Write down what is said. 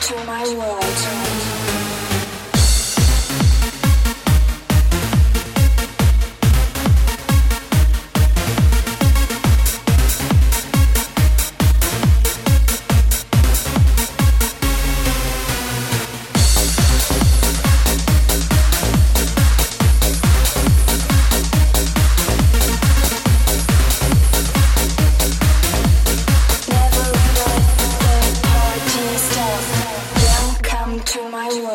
to my world. To my world.